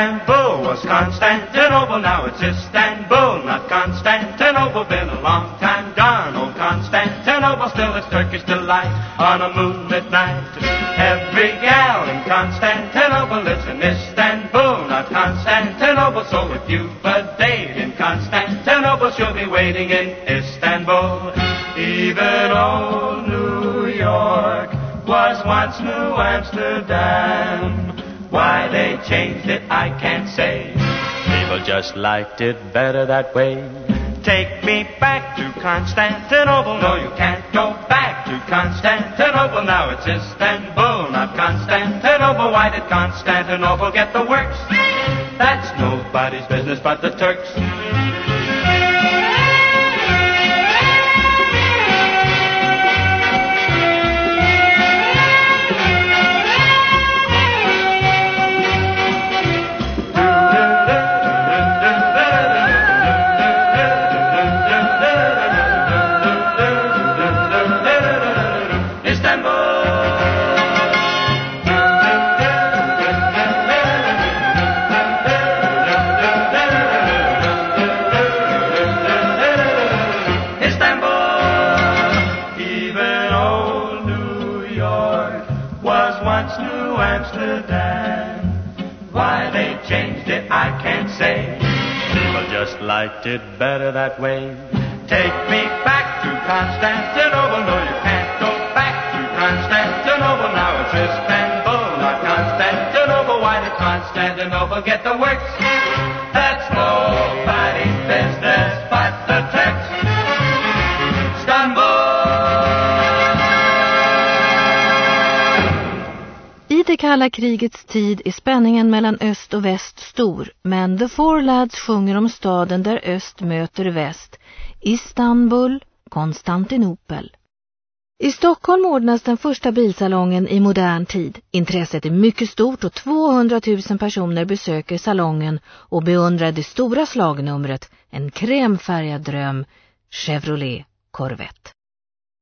Istanbul was Constantinople, now it's Istanbul, not Constantinople. Been a long time gone, old Constantinople, still it's Turkish delight on a moonlit night. Every gal in Constantinople lives in Istanbul, not Constantinople. So if you've a date in Constantinople, she'll be waiting in Istanbul. Even old New York was once New Amsterdam. Why they changed it, I can't say. People just liked it better that way. Take me back to Constantinople. No, you can't go back to Constantinople. Now it's Istanbul, not Constantinople. Why did Constantinople get the works? That's nobody's business but the Turks. Liked it I can't say. People just liked it better that way. Take me back to Constantinople. No, you can't go back to Constantinople. Now it's Istanbul, not Constantinople. Why did Constantinople get the works? I det kalla krigets tid är spänningen mellan öst och väst stor, men The Four Lads sjunger om staden där öst möter väst, Istanbul, Konstantinopel. I Stockholm ordnas den första bilsalongen i modern tid. Intresset är mycket stort och 200 000 personer besöker salongen och beundrar det stora slagnumret, en krämfärgad dröm, Chevrolet Corvette.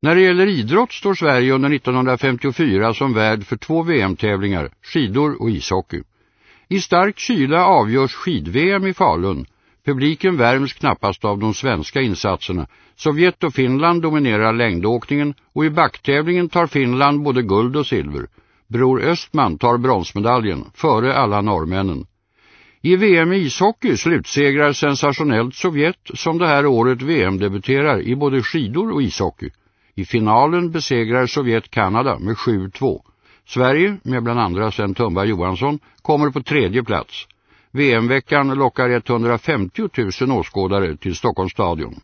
När det gäller idrott står Sverige under 1954 som värd för två VM-tävlingar, skidor och ishockey. I stark kyla avgörs skid-VM i Falun. Publiken värms knappast av de svenska insatserna. Sovjet och Finland dominerar längdåkningen och i backtävlingen tar Finland både guld och silver. Bror Östman tar bronsmedaljen, före alla norrmännen. I VM i ishockey slutsegrar sensationellt Sovjet som det här året VM-debuterar i både skidor och ishockey. I finalen besegrar Sovjet Kanada med 7-2. Sverige, med bland andra Sen Tumba Johansson, kommer på tredje plats. VM-veckan lockar 150 000 åskådare till Stockholms stadion.